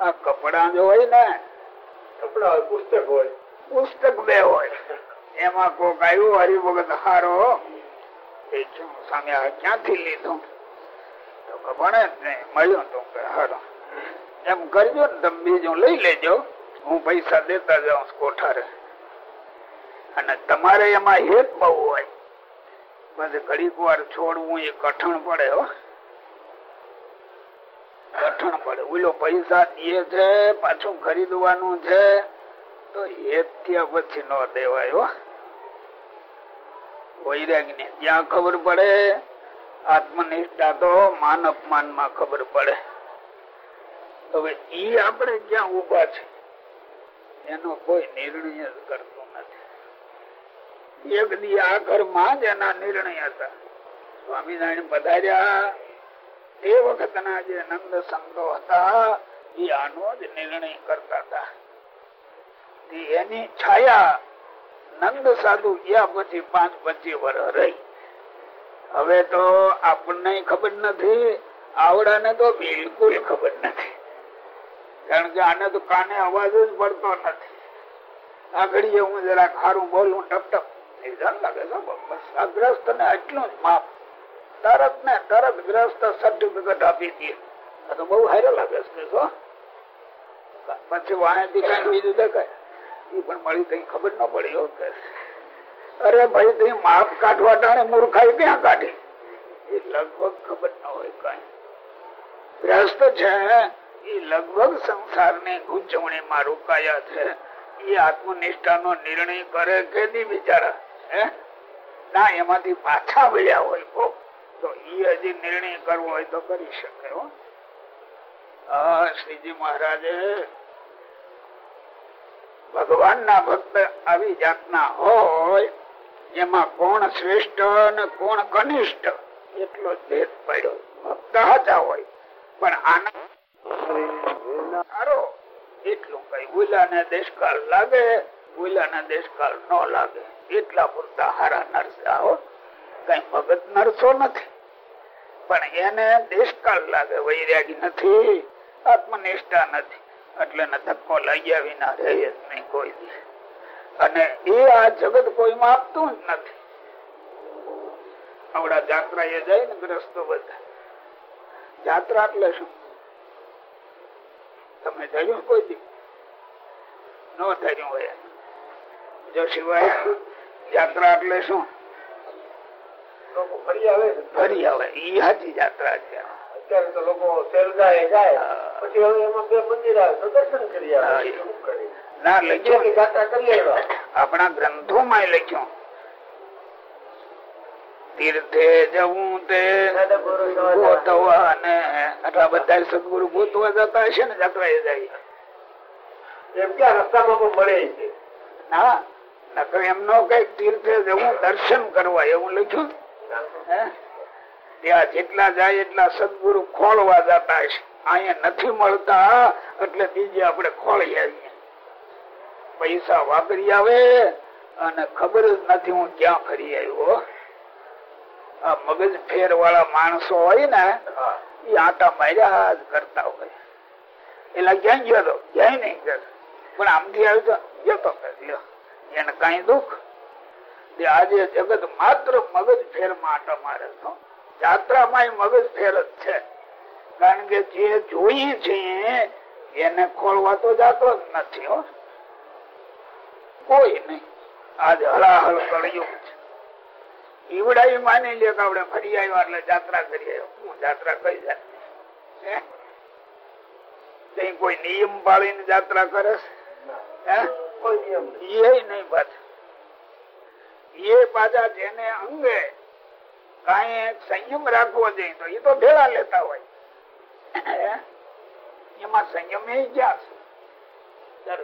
આ કપડા જો હોય ને, કપડા હોય, પુસ્તક હોય. પુસ્તક બે હોય. એમાં કોક આવ્યું હરિભગત હારો. સામે ક્યાંથી લીધું? ભણે જ નહીં, મળ્યું હારો કરજો બીજું લઈ લેજો. હું પૈસા દેતા જાઉં કોઠારે. અને તમારે એમાં હેત બહુ હોય. પછી ઘડીક વાર છોડવું એ કઠણ પડે હો. કઠણ પડે. ઓલો પૈસા દે છે, પાછું ખરીદવાનું છે, તો હેત થયા પછી નો દેવાયો વૈરાગ ને ત્યાં ખબર પડે, આત્મનિષ્ઠા તો માન અપમાનમાં ખબર પડે. હવે ઈ આપણે ક્યાં ઊભા છે, એનો કોઈ નિર્ણય જ કરતો નથી. એક દી આ ઘરમાં જ એના નિર્ણય હતા. સ્વામિનારાયણ પધાર્યા. તે વખતના જે નંદ સંતો હતા, એ આનો જ નિર્ણય કરતા હતા. એની છાયા નંદ સાધુ ગયા પછી પાંચ પચીસ વર્ષ રહી? હવે તો આપણને ખબર નથી, આવડાને તો બિલકુલ ખબર નથી. કારણ કે આને તો કાને અવાજ જ પડતો નથી. આગળ હું જરા ખારું બોલું, ટપ ટપ. લાગે છે ગ્રસ્ત ને એટલું જ માપ. તરત ને તરત ગ્રસ્ત સર્ટિફિકેટ આપી દે. તો બહુ હારો લાગે છે પછી વાણેથી કઈ બીજું દેખાય. એ પણ મળી કઈ ખબર ન પડી. અરે ભાઈ, તું માપ કાઢવા ટાણે મૂર્ખાઈ ક્યાં કાઢી? એ લગભગ ખબર ન હોય કઈ. ગ્રસ્ત છે એ લગભગ સંસારની ગૂંચવણી માં રોકાયા છે. એ આત્મનિષ્ઠા નો નિર્ણય કરે કે નહીં બિચારા, હે? ના, એમાંથી પાછા વળ્યા હોય કો તો એ હજી નિર્ણય કરવો હોય તો કરી શકે હો, શ્રીજી મહારાજે ભગવાન ના ભક્ત આવી જાતના હોય, એમાં કોણ શ્રેષ્ઠ અને કોણ કનિષ્ઠ, એટલો ભેદ પડ્યો. ભક્ત હતા હોય, પણ આના સારો, એટલું કઈ લાગે ઉલા ને દેશકાળ ન લાગે. એટલા પૂરતા હારા નરસા હો, કઈ ભગત નરસો નથી. પણ એને દેશકાળ લાગે, વૈરાગી નથી, આત્મનિષ્ઠા નથી. એટલે ને ધક્કો લાગ્યા વિના રહે જ નહીં કોઈ. અને એ આ જગત કોઈ આપતું જ નથી. આવડા જાત્રા એ જાય ને ગ્રસ્તો બધા. જાત્રા એટલે શું? તમે ધર્યું કોઈ દી? ન થયું હોય. જો સિવાય યાત્રા એટલે શું? ફરી આવે ફરી આવે. એ હાજી યાત્રા છે. અત્યારે તો લોકો સેલગાએ જાય. પછી હવે એમાં બે મંદિર આવે તો દર્શન કરી આવે? ના લખ્યું. યાત્રા કરી આવ્યા. આપણા લખ્યું. તીર્થે જવું તે ગોતવા આટલા બધા સદગુરુ ગોતવા જતા હશે ને જાત્રા એ જાય. એમ કે રસ્તામાં પણ મળે છે. ના નકર એમનો કંઈક તીર્થે જવું દર્શન કરવા. એવું લખ્યું. હે? ત્યાં જેટલા જાય એટલા સદગુરુ ખોલવા જતા હશે અહીંયા નથી મળતા એટલે બીજે આપણે ખોલી આવીએ પૈસા વાપરી આવે અને ખબર જ નથી હું ક્યાં ફરી આવ્યો. આ મગજ ફેર વાળા માણસો હોય ને એ આટા માર્યા જ કરતા હોય. એટલે ક્યાં ગયો તો? ક્યાંય નહીં ગયો. પણ આમથી આવ્યો ગયો તો. એને કઈ દુઃખ. આજે જગત માત્ર મગજ ફેરમાં આટા મારે તો યાત્રામાં મગજ ફેર જ છે. કારણ કે જે જોઈ છે એને ખોલવા તો જતો જ નથી હો. કોઈ નહીં. આજ હળાહળ કર્યું છે. ઈવડા માની લે કે આપડે ફરી આવ્યા એટલે જાત્રા કરી આવ્યો. હું જાત્રા કઈ જાય? હે? કઈ કોઈ નિયમ પાળીને જાત્રા કરે એ નહીં પાછા એ પાછા જેને અંગે કઈ સંયમ રાખવો જોઈએ તો એ તો ભેળા લેતા હોય. એમાં સંયમ એ ક્યાં છે?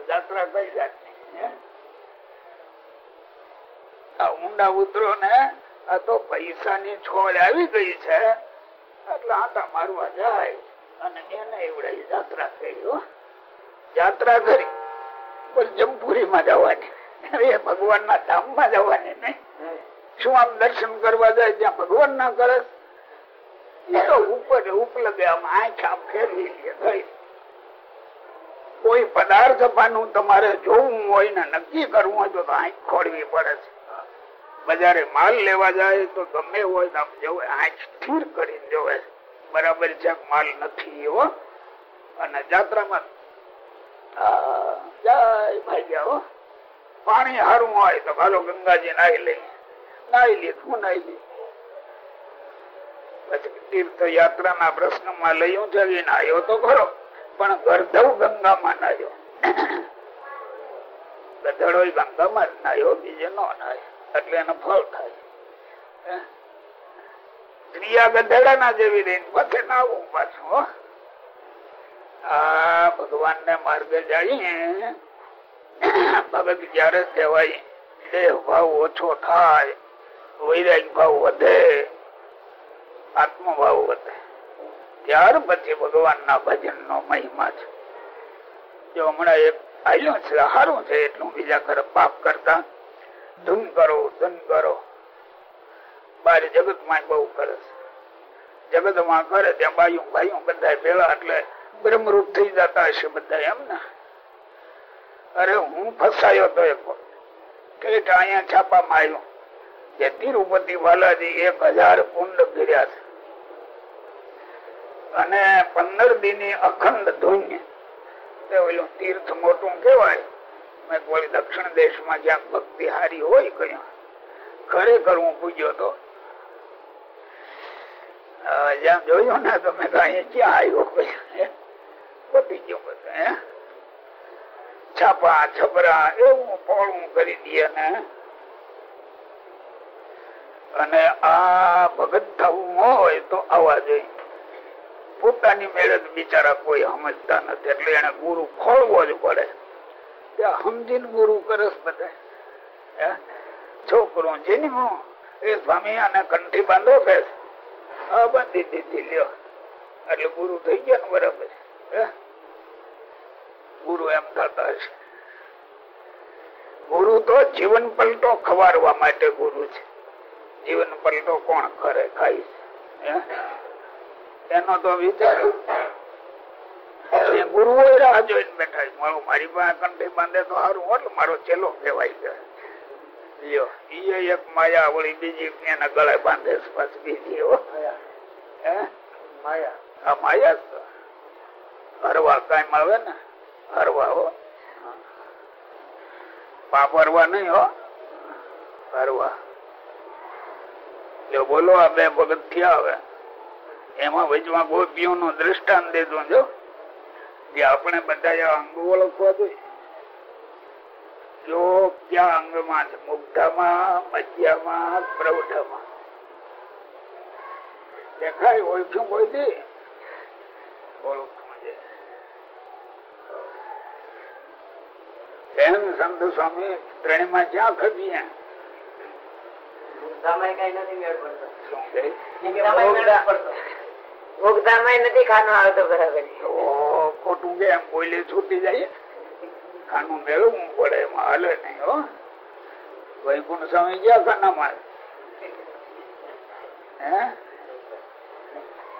જાત્રા કઈ જાતની? આ ઊંડા ઉતરો ને આ તો પૈસા ની છોડ આવી ગઈ છે. એટલે આટા મારવા જાય. અને એને એવડાવી જાત્રા કરી. જાત્રા કરી. પણ જમપુરી માં જવાની. ભગવાન ના ધામમાં જવાની નહીં. શું આમ દર્શન કરવા જાય ત્યાં ભગવાન ના કરે? એ તો ઉપર ઉપલબ્ધ આમ આંખ ફેરવી કોઈ પદાર્થ પાનું તમારે જોવું હોય ને નક્કી કરવું હોય તો આંખ ખોડવી પડે છે. બજારે માલ લેવા જાય તો ગમે હોય તો આમ જોવે, આંખ સ્થિર કરીને જોવે બરાબર છે માલ નથી એવો. અને જાત્રામાં જાય હો પાણી હારું હોય તો હાલો ગંગાજી નાહી લઈ નાહી લે હું નાહી લે પછી નાહ્યો તો ખરો, પણ ગરધવ ગંગામાં નાયો. ગધડો ગંગામાં જ નાયો, બીજે નો નાય, એટલે એનો ફળ થાય. આ ભગવાન ને માર્ગે જઈએ ભગત જયારે કહેવાય, દેહ ભાવ ઓછો થાય. વૈરાગ ભાવ વધે, આત્મભાવ વધે. ત્યાર પછી ભગવાન ના ભજન નો મહિમા છે. જો હમણાં એક આવ્યું છે સારું છે, એટલું બીજા ઘરે પાપ કરતા, ધૂન કરો ધૂન કરો. બાર જગતમાં બહુ કરે છે. જગતમાં કરે, ત્યાં બાયું ભાઈઓ બધા ભેળા એટલે બ્રહ્મરૂપ થઈ જતા હશે બધા એમ ને. અરે હું ફસાયો તો એક વખત. કે અહીંયા છાપામાં આવ્યું? કે તિરુપતિ બાલાજી એક હજાર કુંડ ગીર્યા છે. અને પંદર દિની અખંડ ધૂન્ય. ઓલું તીર્થ મોટું કેવાય મેં કોઈ દક્ષિણ જ્યાં ભક્તિ હારી હોય કયા. ખરેખર હું પૂજ્યો તો. જ્યાં ને તમે કહ્યું, ક્યાં આવ્યો કોઈ પતી ગયો બધું છાપા છબરા એવું પોળું કરી દે ને. અને આ ભગત થવું હોય તો આવા જોઈએ પોતાની મેળત બિચારા કોઈ સમજતા નથી. એટલે એને ગુરુ ખોળવો જ પડે. ત્યાં સમજીને ગુરુ કરસ બધા. હે? છોકરો જેની એ સ્વામી આને કંઠી બાંધો ફેસ હા બાંધી દીધી, લ્યો. એટલે ગુરુ થઈ ગયા ને બરાબર. હે? ગુરુ એમ થતા હશે. ગુરુ તો જીવન પલટો ખવારવા માટે ગુરુ છે. જીવન પલટો કોણ કરે ખાઈ હે? એનો તો વિચાર એ ગુરુઓ રાહ જોઈને બેઠા મારું મારો પાસે કંઠી બાંધે તો સારું એટલે મારો ચેલો કહેવાય છે. લ્યો ઈ એક માયા વળી બીજી એના ગળે બાંધે છે પાછી બીજી હો. હે? માયા. આ માયા હરવા કઈ મળે ને હરવા હો. પાપ હરવા નહીં હો. હરવા. જો બોલો આ બે ભગત થયા હવે એમાં વચમાં ગોપીઓ નું દ્રષ્ટાંત દેજો જો. જે આપણે બધા અંગો ઓળખવા જોઈએ. જો ક્યાં અંગમાં છે? મુગ્ધામાં, મધ્યમાં, પ્રૌઢમાં. દેખાય ઓળખ્યું કોઈ દે. એમ ક્યાં ખપીએ મુદ્દામાં કઈ નથી મેળ પડતો શું કહે? મુદ્દામાં મેળ નથી પડતો. મુગ્ધામાં નથી ખાનો આવતો બરાબર. ખોટું કે એમ બોલે છૂટી જાય? ખાનું મેળવવું પડે એમાં હાલે નહીં હો. વૈકુંઠ સ્વામી ગયા ખાનામાં. હે?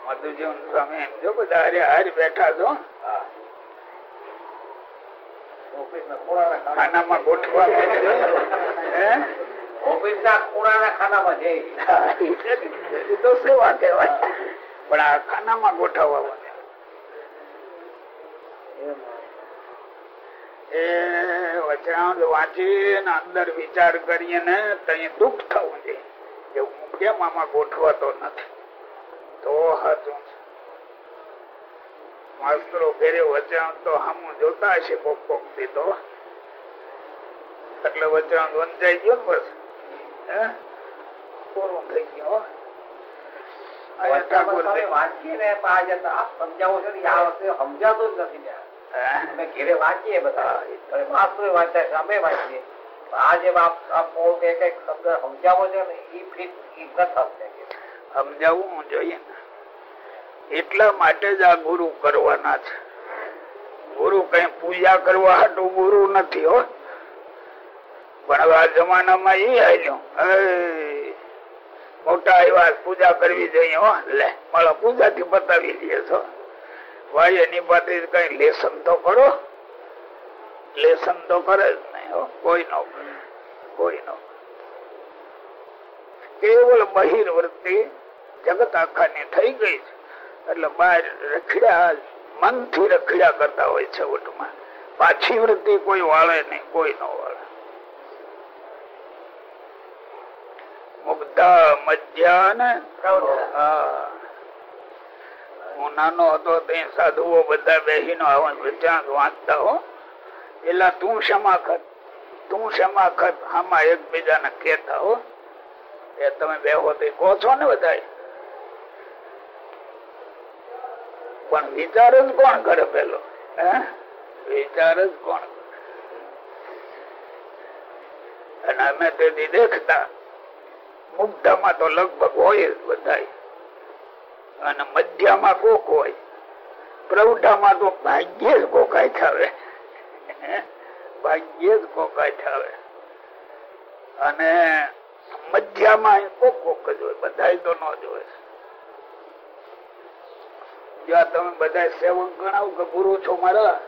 મધુજીવન સ્વામી એમ જો બધા હારે હારે બેઠા છો. ખાનામાં ગોઠવા હે? ખૂણાના ખાનામાં કહેવાય. પણ આ ખાનામાં ગોઠવવા એ વચનાંત વાંચી અંદર વિચાર કરીએ ને તઈ દુઃખ થવું જોઈએ. કે હું કેમ આમાં ગોઠવાતો નથી? તો છે માસ્તરો ઘેરે વચનાંત તો હમ જોતા હશે કોક કોક તો. એટલે વચનાંત વંચાઈ ગયો ને બસ. થઈ ગયું વાંચીએ ને આપ સમજાવો છો ને આ વખતે સમજાતું જ નથી ને. અમે ઘેરે વાંચીએ બધા. અને માસ્તરો વાંચતા છે, વાંચીએ. આ જે આપ આપ કે કંઈક શબ્દ સમજાવો છો ને એ ફીટ સમજાવવું જોઈએ એટલા માટે જ આ ગુરુ કરવાના છે. ગુરુ કઈ પૂજા કરવા હાટું ગુરુ નથી હો. પણ હવે આ જમાનામાં એ આવ્યો મોટા એવા પૂજા કરવી જોઈએ, હો. લે મારા પૂજા થી બતાવી દે છો. ભાઈ એની પાસે કઈ લેસન તો કરો લેસન તો કરે જ નહીં કોઈ નો કોઈ નો કેવળ બહિર્વૃત્તિ જગત આખાની થઈ ગઈ છે. એટલે બહાર રખડ્યા મનથી રખડ્યા કરતા હોય છે ઓટમાં પાછી વૃત્તિ કોઈ વાળે નહીં, કોઈ નો વાળે. મુગ્ધા મધ્યા ને હું નાનો હતો તે સાધુઓ બધા બેસીનો આવા વાંચતા હો. એટલે તું ક્ષમા તું શેમાં આમાં એકબીજાને કેતા હો. એ તમે બે હોતી કહો છો ને બધા પણ વિચાર જ કોણ કરે પેલો? હે? વિચાર જ કોણ અને અમે તેથી દેખતા. મુગ્ધામાં તો લગભગ હોય જ બધા અને મધ્યમાં કોક હોય. પ્રૌઢામાં તો ભાગ્યે જ કોકાય થાવે. ભાગ્યે જ કોકાય થાવે. અને મધ્યમાં કોક કોક જ હોય બધા તો ન જ હોય. જ્યાં તમે બધા સેવક ગણાવ કે ગુરુ છો મારા?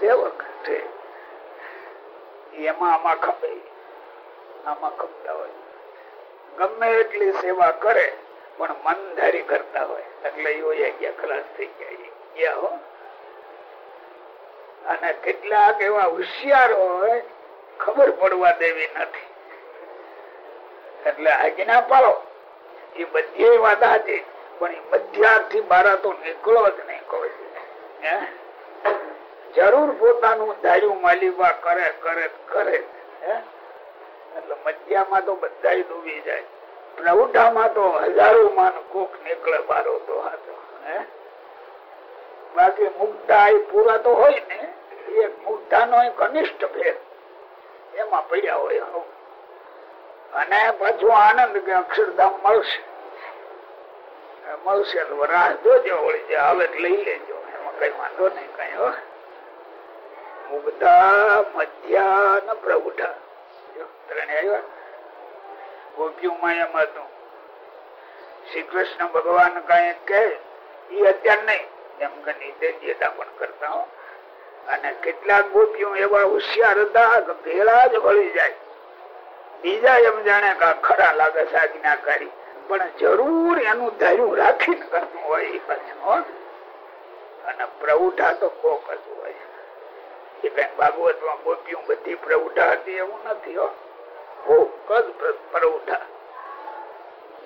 સેવક છે. એમાં આમાં ખપે આમાં ખપતા હોય. ગમે એટલી સેવા કરે, પણ મનધારી કરતા હોય. એટલે એ ગયા ખલાસ થઈ ગયા હો. અને કેટલાક એવા હોશિયાર હોય, ખબર પડવા દેવી નથી. એટલે આજ્ઞા પાડો એ બધી વાત હતી પણ એ બધાથી બારા તો નીકળો જ નહીં કોઈ. જરૂર પોતાનું ધાર્યું માલિવા કરે કરે કરે. એટલે મધ્યામાં તો બધા ડૂબી જાય. પ્રૌઢામાં તો હજારો માન કોક નીકળે બારો તો બાકી મુગ્ધા એ પૂરા તો હોય ને, એક મુગ્ધા નો કનિષ્ઠ ભેદ. એમાં પડ્યા હોય અને પાછું આનંદ કે અક્ષરધામ મળશે. મળશે રાહ જોજો વળી જે આવે લઈ લેજો. એમાં કઈ વાંધો નહીં, કઈ હો. મુગ્ધા મધ્યા ને પ્રૌઢા શ્રી કૃષ્ણ ભગવાન કઈ કે એ અત્યાર નહીં. એમ કે નીચે પણ કરતા હો. અને કેટલાક ગોપીઓ એવા હોશિયાર હતા કે ભેળા જ વળી જાય. બીજા એમ જાણે કે ખરા લાગે છે આજ્ઞાકારી પણ જરૂર એનું ધાર્યું રાખીને કરતું હોય એ પાછું અને પ્રૌઢા તો કોક હતું હોય. એ કઈ ભાગવતમાં ગોપીઓ બધી પ્રૌઢા હતી એવું નથી હો પ્રૌઢા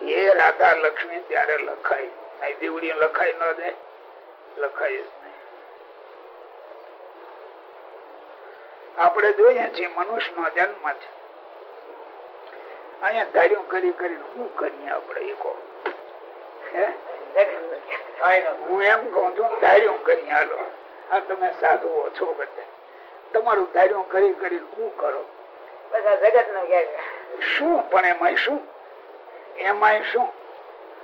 એ રાધા લક્ષ્મી ત્યારે લખાય. દીવડી લખાઈ ન દે. લખાય આપણે જોઈએ છીએ મનુષ્ય નો જન્મ છે. અહીંયા ધાર્યું કરી કરીને શું કરીએ આપણે એ કહો હું એમ કઉ છું, ધાર્યું કરી હાલો. આ તમે સાધુઓ છો બધા. તમારું ધાર્યું કરી કરી શું કરો? જગતનું શું? પણ એમાં શું? એમાં શું?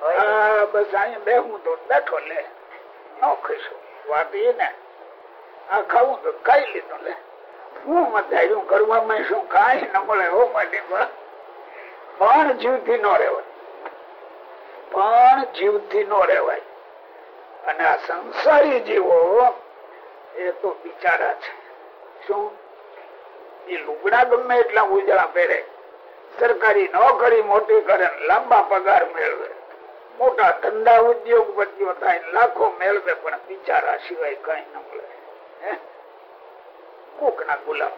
અહીંયા બેહું તો બેઠો લે. ન ખીશું વાત એ ને. આ ખાવું તો ખાઈ લીધું લે. હું ધાર્યું કરવામાં શું કાંઈ ન મળે હો માટે પણ. જીવથી ન રહેવાય. પણ જીવથી ન રહેવાય. અને આ સંસારી જીવો એ તો બિચારા છે. શું? એ લુગડા ગમે એટલા ઉજળા પહેરે. સરકારી નોકરી મોટી કરે લાંબા પગાર મેળવે. મોટા ધંધા ઉદ્યોગપતિઓ થાય લાખો મેળવે પણ બિચારા સિવાય કઈ ન મળે. કોક ના ગુલામ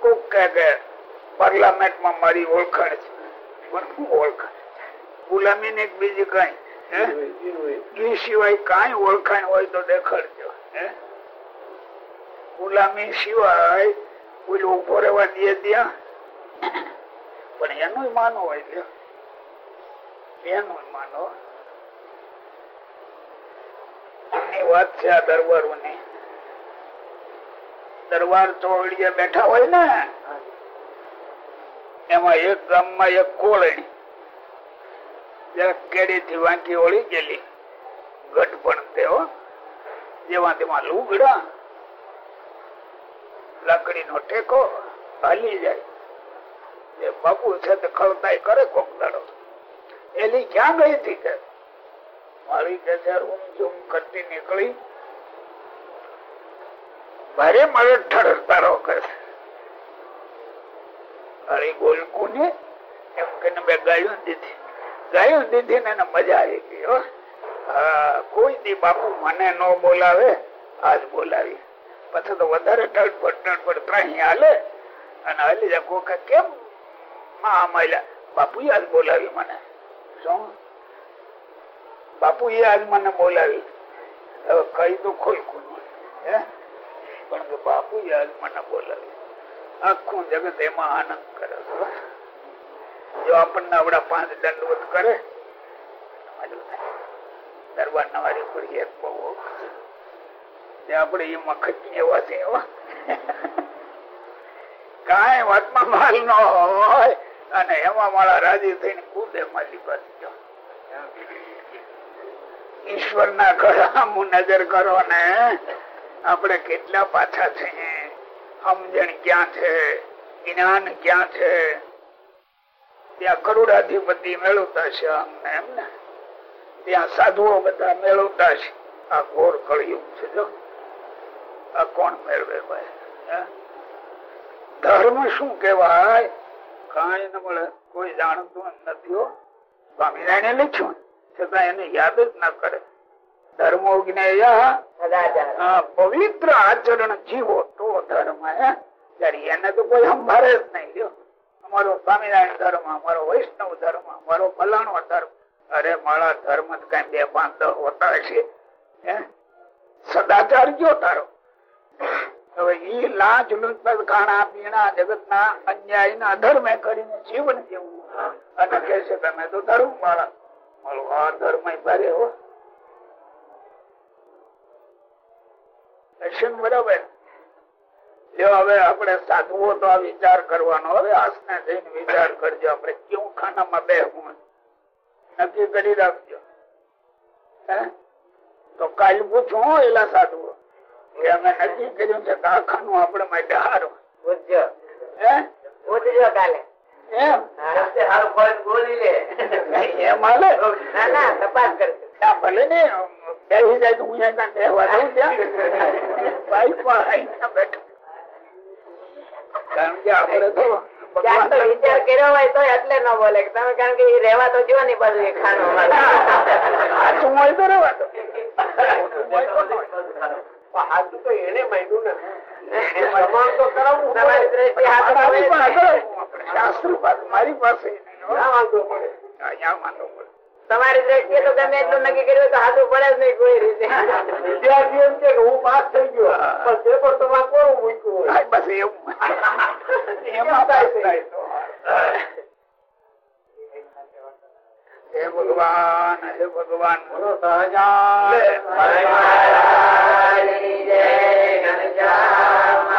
કોક કે પાર્લામેન્ટમાં મારી ઓળખાણ છે. પણ હું ઓળખાણ ગુલામી ને બીજી કઈ એ સિવાય કઈ ઓળખાણ હોય તો દેખાડજો ગુલામી સિવાય કોઈ ઊભો રહેવા દે ત્યાં. પણ એનું માનો હોય એનું માનો. એની વાત છે આ દરબારો ની દરબાર ચોળીએ બેઠા હોય ને. એમાં એક ગામમાં એક કોળણી. જરાક કેડી થી વાંકી ઓળી ગયેલી. ગઢ પણ તેઓ જેમાં તેમાં લુગડા. લાકડી નો ટેકો હાલી જાય. એ બાપુ છે તે ખળતાય કરે કોક દાડો. એલી ક્યાં ગઈ હતી કે? મારી કે રૂમ ઝૂમ કરતી નીકળી. ભારે મળે ઠરતારો કરે અરે ગોલકુ ને એમ કે બે ગાયું દીધી. ગાયું દીધી ને એને મજા આવી ગઈ હો, કોઈ દી બાપુ મને ન બોલાવે, આજ બોલાવી. પછી તો વધારે ટળપટ ટળપટ ત્રાહી હાલે. અને હાલી જાય કોકા કેમ? માં મળ્યા બાપુ આજ બોલાવી મને. શું? બાપુ એ મને બોલાવી. હવે કઈ તો ખોલકું પણ કે બાપુ આજ મને બોલાવી. આખું જગત એમાં આનંદ કરે. જો આપણને આવડા પાંચ દંડવત કરે દરબાર નવારી પર એક બહુ આપણે એ મખત એવા છે એવા વાતમાં માલ ન હોય. અને એમાં મારા રાજી થઈને કુદે માલી પાસે ઈશ્વર ના ઘરામ નજર કરો ને, આપણે કેટલા પાછા છે. સમજણ ક્યાં છે? જ્ઞાન ક્યાં છે? ત્યાં કરોડાધિપતિ મેળવતા છે અમને એમ ને ત્યાં સાધુઓ બધા મેળવતા છે. આ ઘોર કળિયુગ છે, જો. આ કોણ મેળવે ભાઈ ધર્મ શું કેવાય કઈ ન મળે કોઈ જાણતું નથી સ્વામિનારાયણ લખ્યું છતાં એને યાદ જ ના કરે. ધર્મો જ્ઞેય પવિત્ર આચરણ જીવો તો ધર્મ હે? ત્યારે એને તો કોઈ સંભાળે જ નહીં અમારો સ્વામિનારાયણ ધર્મ અમારો વૈષ્ણવ ધર્મ અમારો ફલાણો ધર્મ. અરે મારા ધર્મ કઈ બે પાંચ હોતા છે હે? સદાચાર કયો તારો? હવે ઈ જો હવે આપણે સાધુઓ તો આ વિચાર કરવાનો. હવે આસને જઈને વિચાર કરજો, આપણે કેવું ખાનામાં બે હું નક્કી કરી રાખજો. તો કાલ પૂછું એલા સાધુઓ. અમે નક્કી કર્યું છે માટે પૂછજો. કાલે. વિચાર કર્યો હોય તો એટલે ન બોલે. તમે કારણ કે રેવા તો જો ને બાજુ એ ખાનું હોય તો હોય તો ન તો એને ને. તમારી હાથ મારી પાસે. તમારી દ્રષ્ટિએ તો ગમે એટલું નક્કી કર્યું તો હાથું પડે જ નહીં કોઈ રીતે. વિદ્યાર્થી એમ કે હું પાસ થઈ ગયો પણ પેપર તો માં કોણ મૂક્યું હોય? બસ એવું. એમાં થાય હે ભગવાન હે ભગવાન. બોલો સહજાન મહારાજની જય ઘનશ્યામ